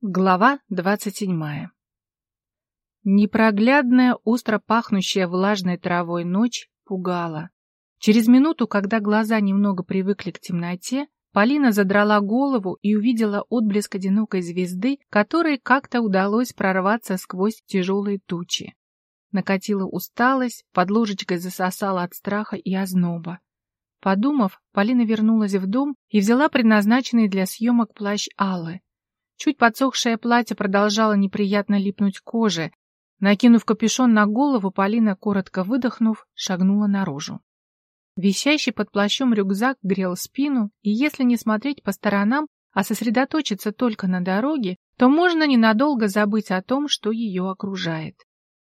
Глава двадцать седьмая Непроглядная, остро пахнущая влажной травой ночь пугала. Через минуту, когда глаза немного привыкли к темноте, Полина задрала голову и увидела отблеск одинокой звезды, которой как-то удалось прорваться сквозь тяжелые тучи. Накатила усталость, под ложечкой засосала от страха и озноба. Подумав, Полина вернулась в дом и взяла предназначенный для съемок плащ Аллы. Чуть подсохшее платье продолжало неприятно липнуть коже. Накинув капюшон на голову, Полина, коротко выдохнув, шагнула наружу. Висящий под плащом рюкзак грел спину, и если не смотреть по сторонам, а сосредоточиться только на дороге, то можно ненадолго забыть о том, что ее окружает.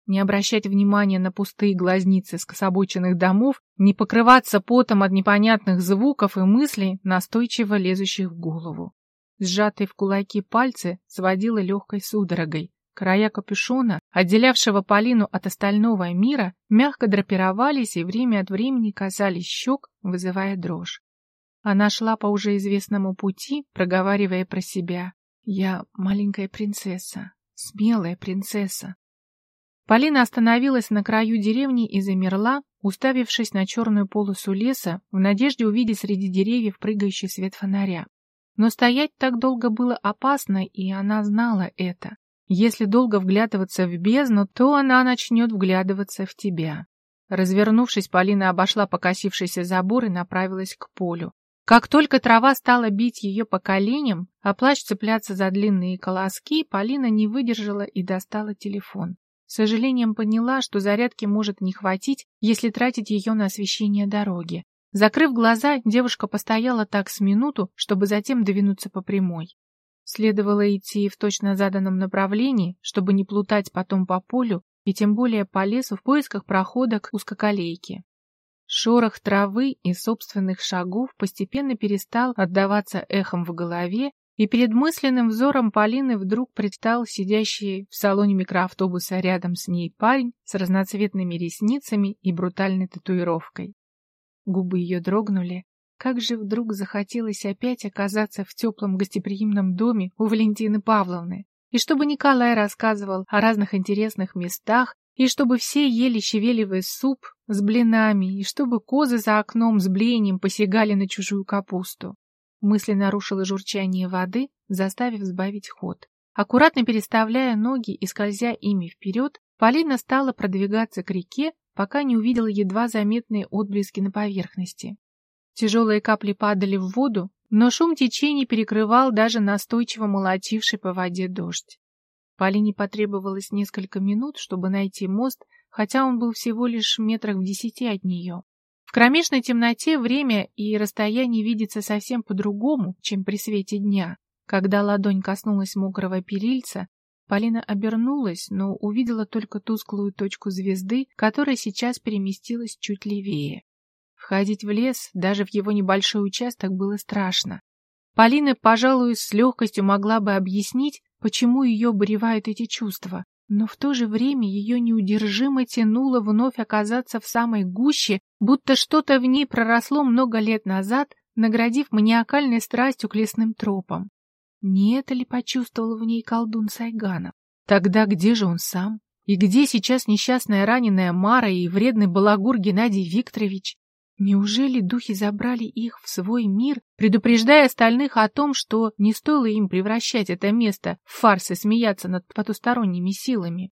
Не обращать внимания на пустые глазницы скособоченных домов, не покрываться потом от непонятных звуков и мыслей, настойчиво лезущих в голову. Сжатые в кулаки пальцы сводило легкой судорогой. Края капюшона, отделявшего Полину от остального мира, мягко драпировались и время от времени касались щек, вызывая дрожь. Она шла по уже известному пути, проговаривая про себя. «Я маленькая принцесса, смелая принцесса». Полина остановилась на краю деревни и замерла, уставившись на черную полосу леса, в надежде увидеть среди деревьев прыгающий свет фонаря. Но стоять так долго было опасно, и она знала это. Если долго вглядываться в бездну, то она начнет вглядываться в тебя. Развернувшись, Полина обошла покосившийся забор и направилась к полю. Как только трава стала бить ее по коленям, а плащ цепляться за длинные колоски, Полина не выдержала и достала телефон. С сожалением поняла, что зарядки может не хватить, если тратить ее на освещение дороги. Закрыв глаза, девушка постояла так с минуту, чтобы затем двинуться по прямой. Следовало идти в точно заданном направлении, чтобы не плутать потом по полю и тем более по лесу в поисках прохода к узкоколейке. Шорох травы и собственных шагов постепенно перестал отдаваться эхом в голове, и перед мысленным взором Полины вдруг предстал сидящий в салоне микроавтобуса рядом с ней парень с разноцветными ресницами и брутальной татуировкой. Губы ее дрогнули. Как же вдруг захотелось опять оказаться в теплом гостеприимном доме у Валентины Павловны. И чтобы Николай рассказывал о разных интересных местах, и чтобы все ели щавелевый суп с блинами, и чтобы козы за окном с блеянием посягали на чужую капусту. Мысли нарушило журчание воды, заставив сбавить ход. Аккуратно переставляя ноги и скользя ими вперед, Полина стала продвигаться к реке, пока не увидела едва заметные отблески на поверхности. Тяжелые капли падали в воду, но шум течений перекрывал даже настойчиво молотивший по воде дождь. Полине потребовалось несколько минут, чтобы найти мост, хотя он был всего лишь метрах в десяти от нее. В кромешной темноте время и расстояние видится совсем по-другому, чем при свете дня. Когда ладонь коснулась мокрого перильца, Полина обернулась, но увидела только тусклую точку звезды, которая сейчас переместилась чуть левее. Входить в лес, даже в его небольшой участок, было страшно. Полина, пожалуй, с легкостью могла бы объяснить, почему ее обуревают эти чувства, но в то же время ее неудержимо тянуло вновь оказаться в самой гуще, будто что-то в ней проросло много лет назад, наградив маниакальной страстью к лесным тропам. Не это ли почувствовал в ней колдун Сайганов? Тогда где же он сам? И где сейчас несчастная раненая Мара и вредный балагур Геннадий Викторович? Неужели духи забрали их в свой мир, предупреждая остальных о том, что не стоило им превращать это место в фарс и смеяться над потусторонними силами?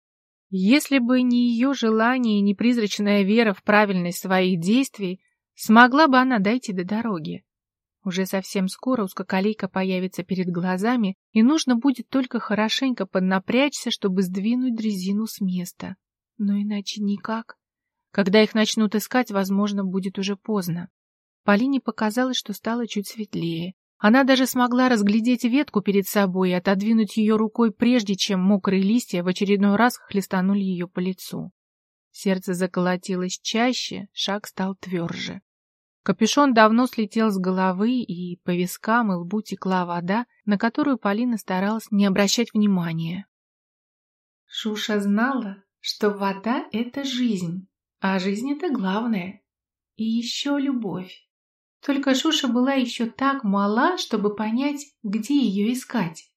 Если бы не ее желание и не призрачная вера в правильность своих действий, смогла бы она дойти до дороги. Уже совсем скоро узкоколейка появится перед глазами, и нужно будет только хорошенько поднапрячься, чтобы сдвинуть дрезину с места. Но иначе никак. Когда их начнут искать, возможно, будет уже поздно. Полине показалось, что стало чуть светлее. Она даже смогла разглядеть ветку перед собой и отодвинуть ее рукой, прежде чем мокрые листья в очередной раз хлестанули ее по лицу. Сердце заколотилось чаще, шаг стал тверже. Капюшон давно слетел с головы, и по вискам и лбу текла вода, на которую Полина старалась не обращать внимания. Шуша знала, что вода — это жизнь, а жизнь — это главное. И еще любовь. Только Шуша была еще так мала, чтобы понять, где ее искать.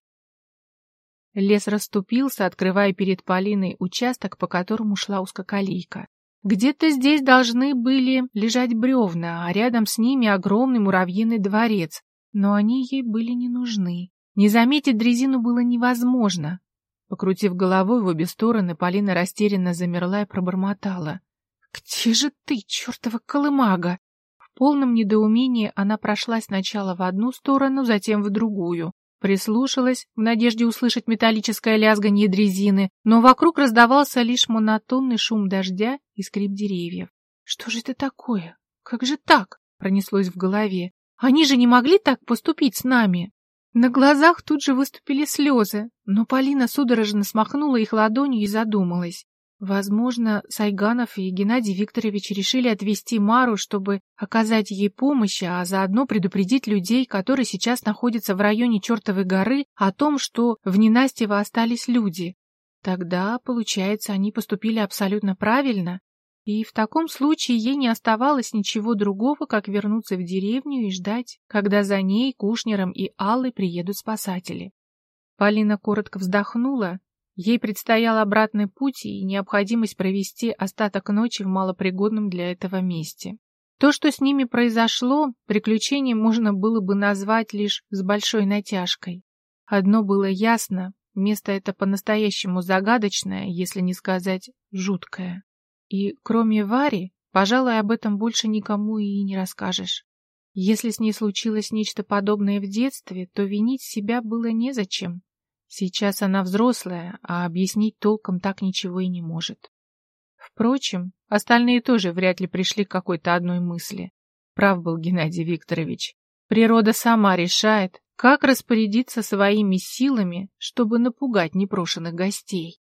Лес расступился, открывая перед Полиной участок, по которому шла узкоколейка. Где-то здесь должны были лежать бревна, а рядом с ними огромный муравьиный дворец, но они ей были не нужны. Не заметить дрезину было невозможно. Покрутив головой в обе стороны, Полина растерянно замерла и пробормотала. «Где же ты, чертова колымага?» В полном недоумении она прошла сначала в одну сторону, затем в другую. Прислушалась, в надежде услышать металлическое лязганье дрезины, но вокруг раздавался лишь монотонный шум дождя и скрип деревьев. «Что же это такое? Как же так?» — пронеслось в голове. «Они же не могли так поступить с нами!» На глазах тут же выступили слезы, но Полина судорожно смахнула их ладонью и задумалась. Возможно, Сайганов и Геннадий Викторович решили отвезти Мару, чтобы оказать ей помощь, а заодно предупредить людей, которые сейчас находятся в районе чертовой горы, о том, что в Ненастьево остались люди. Тогда, получается, они поступили абсолютно правильно, и в таком случае ей не оставалось ничего другого, как вернуться в деревню и ждать, когда за ней, Кушнером и Аллой приедут спасатели. Полина коротко вздохнула Ей предстоял обратный путь и необходимость провести остаток ночи в малопригодном для этого месте. То, что с ними произошло, приключением можно было бы назвать лишь с большой натяжкой. Одно было ясно, место это по-настоящему загадочное, если не сказать жуткое. И кроме Вари, пожалуй, об этом больше никому и не расскажешь. Если с ней случилось нечто подобное в детстве, то винить себя было незачем. Сейчас она взрослая, а объяснить толком так ничего и не может. Впрочем, остальные тоже вряд ли пришли к какой-то одной мысли. Прав был Геннадий Викторович. Природа сама решает, как распорядиться своими силами, чтобы напугать непрошенных гостей.